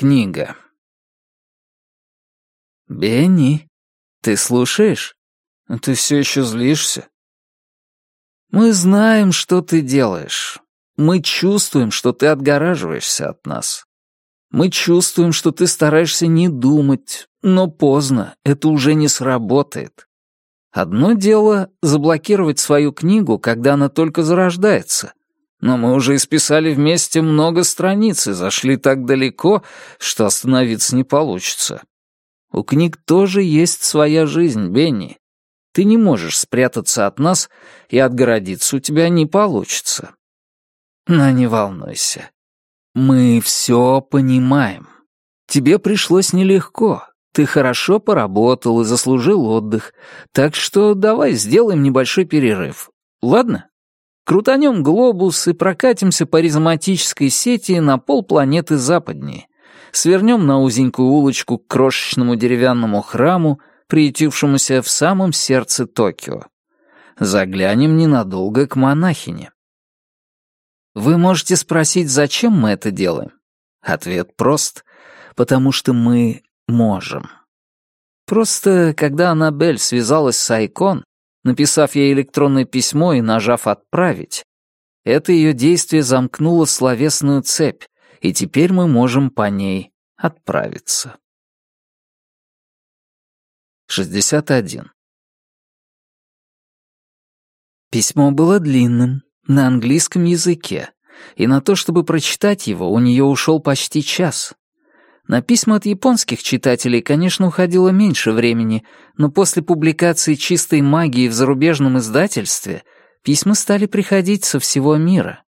книга. «Бенни, ты слушаешь? Ты все еще злишься?» «Мы знаем, что ты делаешь. Мы чувствуем, что ты отгораживаешься от нас. Мы чувствуем, что ты стараешься не думать, но поздно, это уже не сработает. Одно дело — заблокировать свою книгу, когда она только зарождается. Но мы уже исписали вместе много страниц и зашли так далеко, что остановиться не получится. У книг тоже есть своя жизнь, Бенни. Ты не можешь спрятаться от нас, и отгородиться у тебя не получится. Но не волнуйся. Мы все понимаем. Тебе пришлось нелегко. Ты хорошо поработал и заслужил отдых, так что давай сделаем небольшой перерыв. Ладно? Крутанем глобус и прокатимся по ризоматической сети на полпланеты западнее свернем на узенькую улочку к крошечному деревянному храму, приютившемуся в самом сердце Токио. Заглянем ненадолго к монахине. Вы можете спросить, зачем мы это делаем? Ответ прост. Потому что мы можем. Просто, когда Аннабель связалась с Айкон, написав ей электронное письмо и нажав «Отправить», это ее действие замкнуло словесную цепь, и теперь мы можем по ней отправиться. 61. Письмо было длинным, на английском языке, и на то, чтобы прочитать его, у нее ушел почти час. На письма от японских читателей, конечно, уходило меньше времени, но после публикации «Чистой магии» в зарубежном издательстве письма стали приходить со всего мира.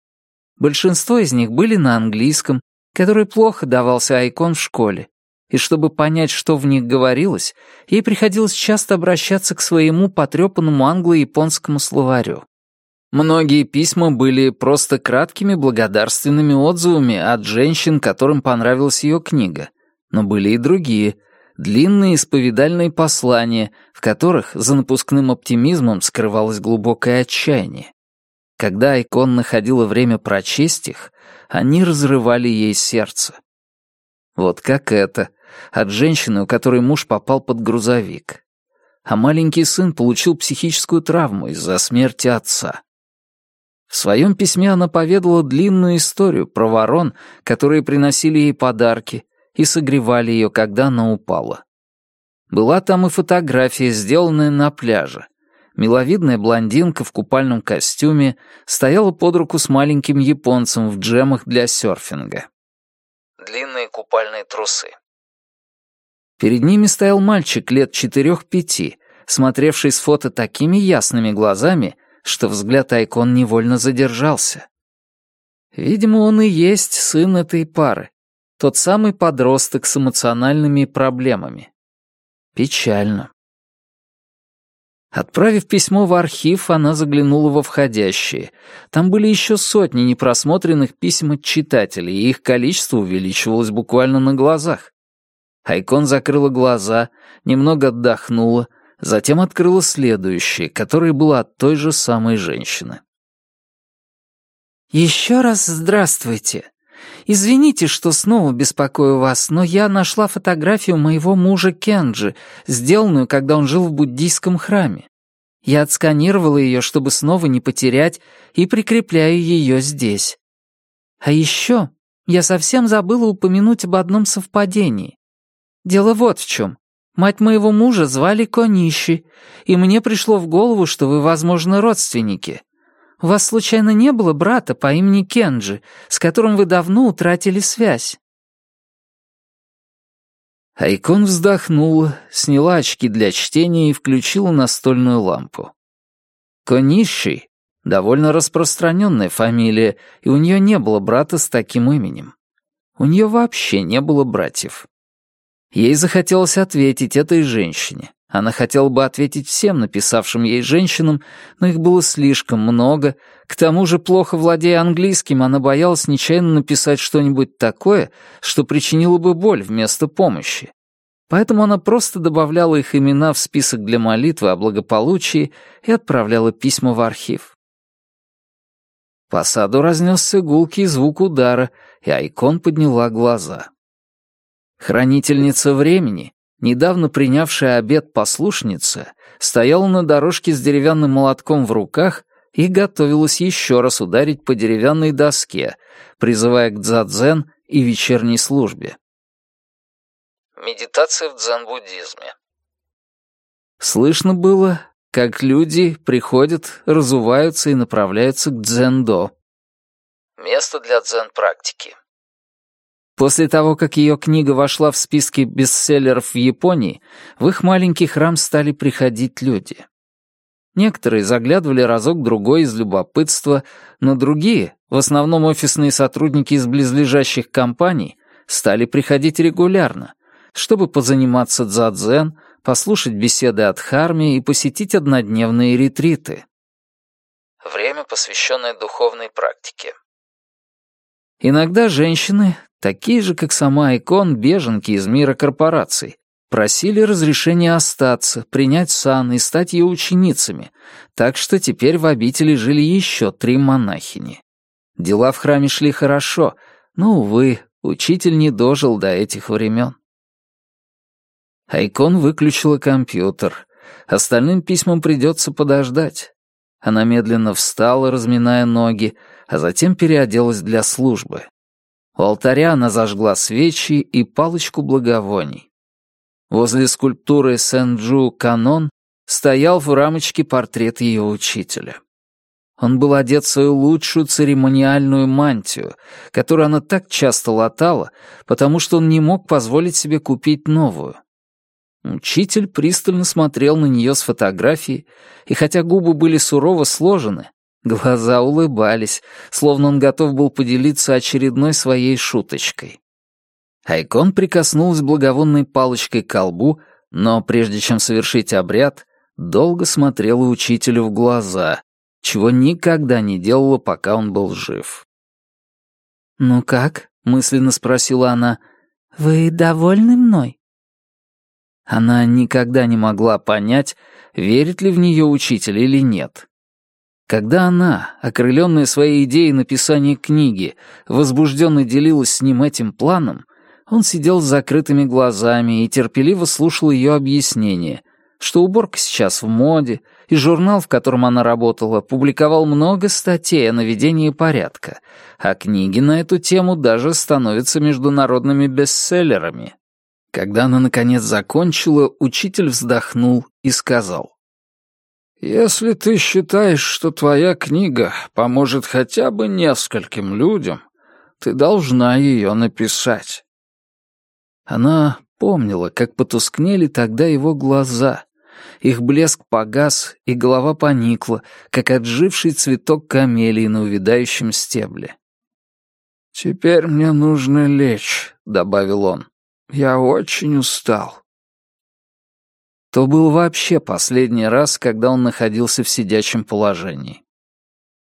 Большинство из них были на английском, который плохо давался Айкон в школе, и чтобы понять, что в них говорилось, ей приходилось часто обращаться к своему потрепанному англо-японскому словарю. Многие письма были просто краткими благодарственными отзывами от женщин, которым понравилась ее книга, но были и другие, длинные исповедальные послания, в которых за напускным оптимизмом скрывалось глубокое отчаяние. Когда Айкон находила время прочесть их, они разрывали ей сердце. Вот как это, от женщины, у которой муж попал под грузовик. А маленький сын получил психическую травму из-за смерти отца. В своем письме она поведала длинную историю про ворон, которые приносили ей подарки и согревали ее, когда она упала. Была там и фотография, сделанная на пляже, Миловидная блондинка в купальном костюме стояла под руку с маленьким японцем в джемах для серфинга. Длинные купальные трусы. Перед ними стоял мальчик лет четырех-пяти, смотревший с фото такими ясными глазами, что взгляд Айкон невольно задержался. Видимо, он и есть сын этой пары, тот самый подросток с эмоциональными проблемами. Печально. Отправив письмо в архив, она заглянула во входящие. Там были еще сотни непросмотренных писем от читателей, и их количество увеличивалось буквально на глазах. Айкон закрыла глаза, немного отдохнула, затем открыла следующее, которое было от той же самой женщины. «Еще раз здравствуйте. Извините, что снова беспокою вас, но я нашла фотографию моего мужа Кенджи, сделанную, когда он жил в буддийском храме. Я отсканировала ее, чтобы снова не потерять, и прикрепляю ее здесь. А еще я совсем забыла упомянуть об одном совпадении. Дело вот в чем. Мать моего мужа звали Кониши, и мне пришло в голову, что вы, возможно, родственники. У вас случайно не было брата по имени Кенджи, с которым вы давно утратили связь?» Айкон вздохнула, сняла очки для чтения и включила настольную лампу. Кониши — довольно распространенная фамилия, и у нее не было брата с таким именем. У нее вообще не было братьев. Ей захотелось ответить этой женщине. Она хотела бы ответить всем написавшим ей женщинам, но их было слишком много. К тому же, плохо владея английским, она боялась нечаянно написать что-нибудь такое, что причинило бы боль вместо помощи. Поэтому она просто добавляла их имена в список для молитвы о благополучии и отправляла письма в архив. По саду разнесся гулкий звук удара, и Айкон подняла глаза. Хранительница времени, недавно принявшая обед послушница, стояла на дорожке с деревянным молотком в руках и готовилась еще раз ударить по деревянной доске, призывая к дзадзен и вечерней службе. Медитация в дзен-буддизме. Слышно было, как люди приходят, разуваются и направляются к дзендо. Место для дзен-практики. После того, как ее книга вошла в списки бестселлеров в Японии, в их маленький храм стали приходить люди. Некоторые заглядывали разок-другой из любопытства, но другие, в основном офисные сотрудники из близлежащих компаний, стали приходить регулярно, чтобы позаниматься дзадзен, послушать беседы от Харми и посетить однодневные ретриты. Время, посвященное духовной практике. Иногда женщины, такие же, как сама Икон, беженки из мира корпораций, просили разрешения остаться, принять сан и стать ее ученицами, так что теперь в обители жили еще три монахини. Дела в храме шли хорошо, но, увы, учитель не дожил до этих времен. Айкон выключила компьютер. Остальным письмам придется подождать. Она медленно встала, разминая ноги, а затем переоделась для службы. У алтаря она зажгла свечи и палочку благовоний. Возле скульптуры Сен-Джу Канон стоял в рамочке портрет ее учителя. Он был одет в свою лучшую церемониальную мантию, которую она так часто латала, потому что он не мог позволить себе купить новую. Учитель пристально смотрел на нее с фотографии, и хотя губы были сурово сложены, глаза улыбались, словно он готов был поделиться очередной своей шуточкой. Айкон прикоснулась благовонной палочкой к колбу, но прежде чем совершить обряд, долго смотрела учителю в глаза, чего никогда не делала, пока он был жив. «Ну как?» — мысленно спросила она. «Вы довольны мной?» Она никогда не могла понять, верит ли в нее учитель или нет. Когда она, окрыленная своей идеей написания книги, возбужденно делилась с ним этим планом, он сидел с закрытыми глазами и терпеливо слушал ее объяснение, что уборка сейчас в моде, и журнал, в котором она работала, публиковал много статей о наведении порядка, а книги на эту тему даже становятся международными бестселлерами. Когда она, наконец, закончила, учитель вздохнул и сказал. «Если ты считаешь, что твоя книга поможет хотя бы нескольким людям, ты должна ее написать». Она помнила, как потускнели тогда его глаза. Их блеск погас, и голова поникла, как отживший цветок камелии на увядающем стебле. «Теперь мне нужно лечь», — добавил он. Я очень устал. То был вообще последний раз, когда он находился в сидячем положении.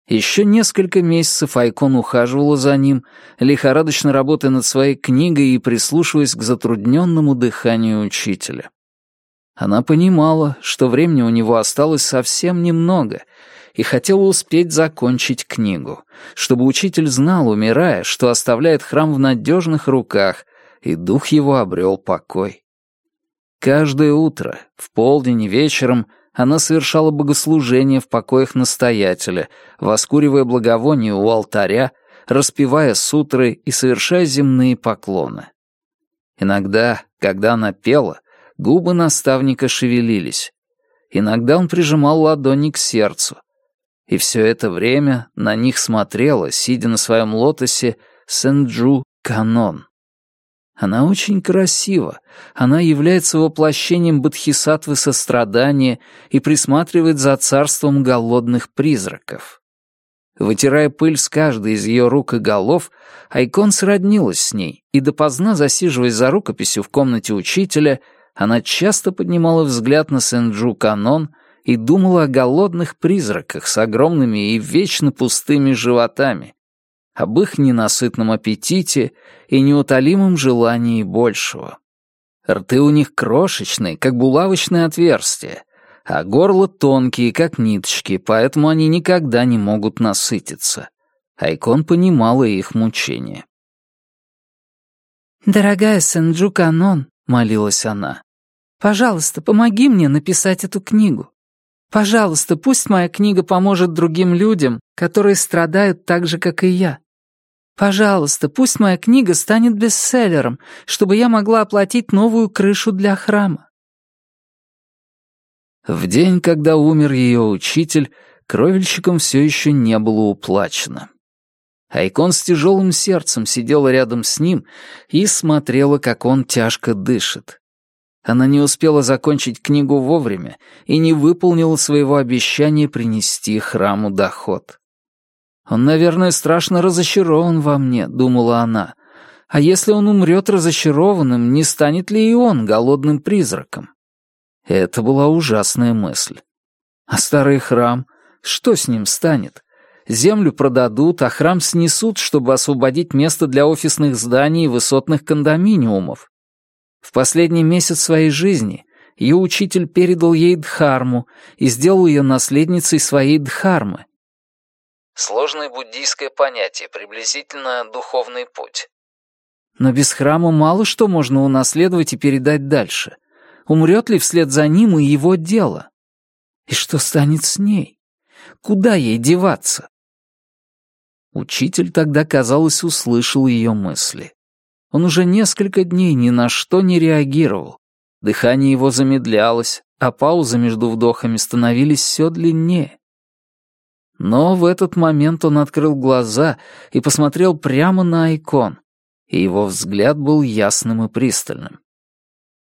Еще несколько месяцев Айкон ухаживала за ним, лихорадочно работая над своей книгой и прислушиваясь к затрудненному дыханию учителя. Она понимала, что времени у него осталось совсем немного, и хотела успеть закончить книгу, чтобы учитель знал, умирая, что оставляет храм в надежных руках, и дух его обрел покой. Каждое утро, в полдень и вечером, она совершала богослужение в покоях настоятеля, воскуривая благовоние у алтаря, распевая сутры и совершая земные поклоны. Иногда, когда она пела, губы наставника шевелились. Иногда он прижимал ладони к сердцу. И все это время на них смотрела, сидя на своем лотосе, Сэнджу Канон. Она очень красива. Она является воплощением бодхисаттвы сострадания и присматривает за царством голодных призраков. Вытирая пыль с каждой из ее рук и голов, Айкон сроднилась с ней, и допоздна засиживаясь за рукописью в комнате учителя, она часто поднимала взгляд на Сенджу Канон и думала о голодных призраках с огромными и вечно пустыми животами, об их ненасытном аппетите и неутолимом желании большего. Рты у них крошечные, как булавочные отверстия, а горло тонкие, как ниточки, поэтому они никогда не могут насытиться. Айкон понимала их мучения. «Дорогая Сенджу Канон», — молилась она, — «пожалуйста, помоги мне написать эту книгу. Пожалуйста, пусть моя книга поможет другим людям, которые страдают так же, как и я. Пожалуйста, пусть моя книга станет бестселлером, чтобы я могла оплатить новую крышу для храма. В день, когда умер ее учитель, кровельщикам все еще не было уплачено. Айкон с тяжелым сердцем сидела рядом с ним и смотрела, как он тяжко дышит. Она не успела закончить книгу вовремя и не выполнила своего обещания принести храму доход. «Он, наверное, страшно разочарован во мне», — думала она. «А если он умрет разочарованным, не станет ли и он голодным призраком?» Это была ужасная мысль. А старый храм, что с ним станет? Землю продадут, а храм снесут, чтобы освободить место для офисных зданий и высотных кондоминиумов. В последний месяц своей жизни ее учитель передал ей Дхарму и сделал ее наследницей своей Дхармы. Сложное буддийское понятие, приблизительно духовный путь. Но без храма мало что можно унаследовать и передать дальше. Умрет ли вслед за ним и его дело? И что станет с ней? Куда ей деваться? Учитель тогда, казалось, услышал ее мысли. Он уже несколько дней ни на что не реагировал. Дыхание его замедлялось, а паузы между вдохами становились все длиннее. Но в этот момент он открыл глаза и посмотрел прямо на Айкон, и его взгляд был ясным и пристальным.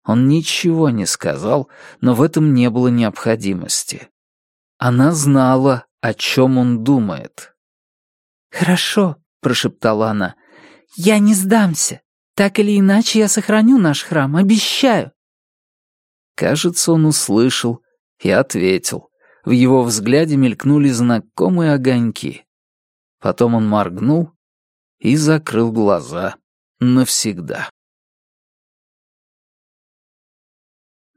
Он ничего не сказал, но в этом не было необходимости. Она знала, о чем он думает. «Хорошо», — прошептала она, — «я не сдамся. Так или иначе я сохраню наш храм, обещаю». Кажется, он услышал и ответил. В его взгляде мелькнули знакомые огоньки. Потом он моргнул и закрыл глаза навсегда.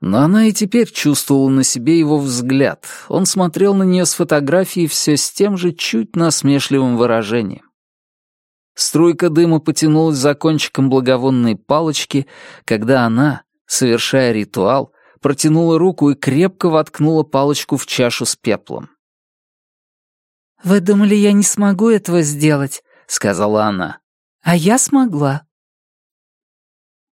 Но она и теперь чувствовала на себе его взгляд. Он смотрел на нее с фотографии все с тем же чуть насмешливым выражением. Струйка дыма потянулась за кончиком благовонной палочки, когда она, совершая ритуал, протянула руку и крепко воткнула палочку в чашу с пеплом. «Вы думали, я не смогу этого сделать?» — сказала она. «А я смогла».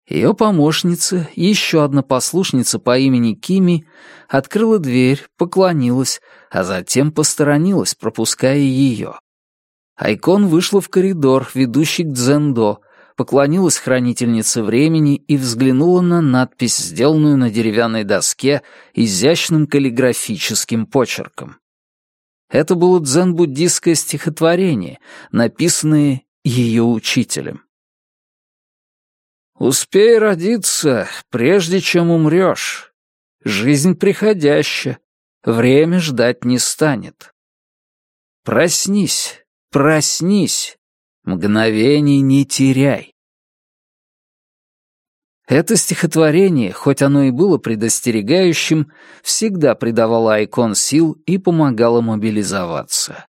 Ее помощница, еще одна послушница по имени Кими, открыла дверь, поклонилась, а затем посторонилась, пропуская ее. Айкон вышла в коридор, ведущий к Дзендо, поклонилась хранительнице времени и взглянула на надпись, сделанную на деревянной доске изящным каллиграфическим почерком. Это было дзен-буддистское стихотворение, написанное ее учителем. «Успей родиться, прежде чем умрешь. Жизнь приходящая, время ждать не станет. Проснись, Проснись, мгновений не теряй. Это стихотворение, хоть оно и было предостерегающим, всегда придавало Айкон сил и помогало мобилизоваться.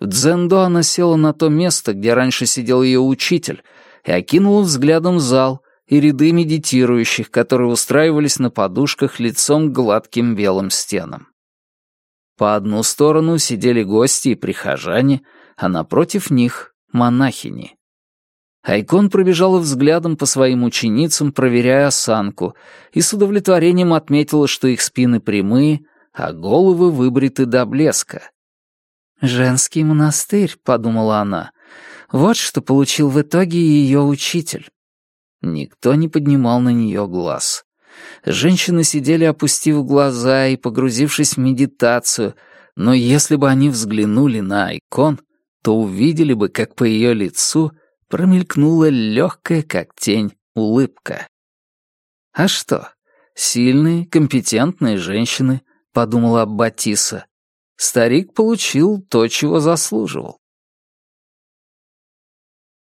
В дзендо она села на то место, где раньше сидел ее учитель, и окинула взглядом зал и ряды медитирующих, которые устраивались на подушках лицом к гладким белым стенам. По одну сторону сидели гости и прихожане — а напротив них — монахини. Айкон пробежала взглядом по своим ученицам, проверяя осанку, и с удовлетворением отметила, что их спины прямые, а головы выбриты до блеска. «Женский монастырь», — подумала она, — «вот что получил в итоге ее учитель». Никто не поднимал на нее глаз. Женщины сидели, опустив глаза и погрузившись в медитацию, но если бы они взглянули на Айкон — то увидели бы, как по ее лицу промелькнула легкая, как тень, улыбка. «А что, сильные, компетентные женщины», — подумала Аббатиса. Старик получил то, чего заслуживал.